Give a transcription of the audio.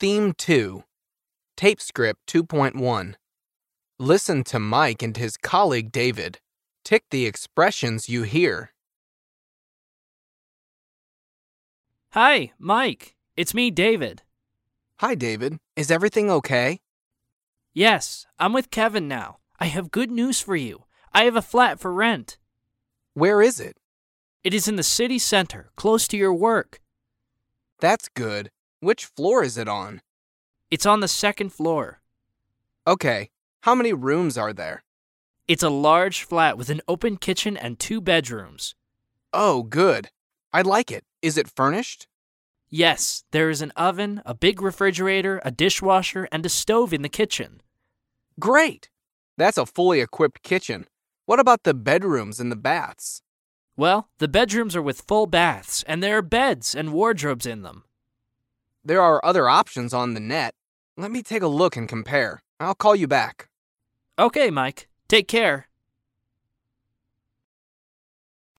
Theme 2 Tape Script 2.1 Listen to Mike and his colleague David. Tick the expressions you hear. Hi, Mike. It's me, David. Hi, David. Is everything okay? Yes, I'm with Kevin now. I have good news for you. I have a flat for rent. Where is it? It is in the city center, close to your work. That's good. Which floor is it on? It's on the second floor. Okay. How many rooms are there? It's a large flat with an open kitchen and two bedrooms. Oh, good. I like it. Is it furnished? Yes, there is an oven, a big refrigerator, a dishwasher, and a stove in the kitchen. Great. That's a fully equipped kitchen. What about the bedrooms and the baths? Well, the bedrooms are with full baths, and there are beds and wardrobes in them. There are other options on the net. Let me take a look and compare. I'll call you back. Okay, Mike. Take care.